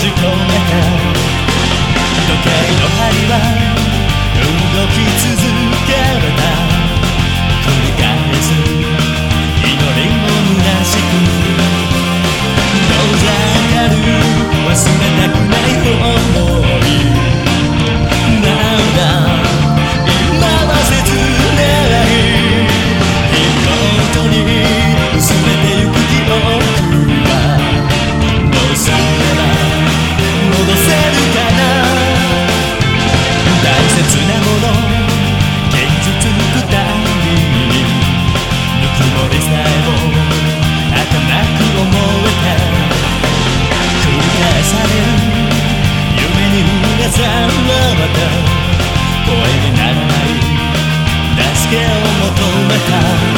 じ込めた。時計の針は動き続け que un me.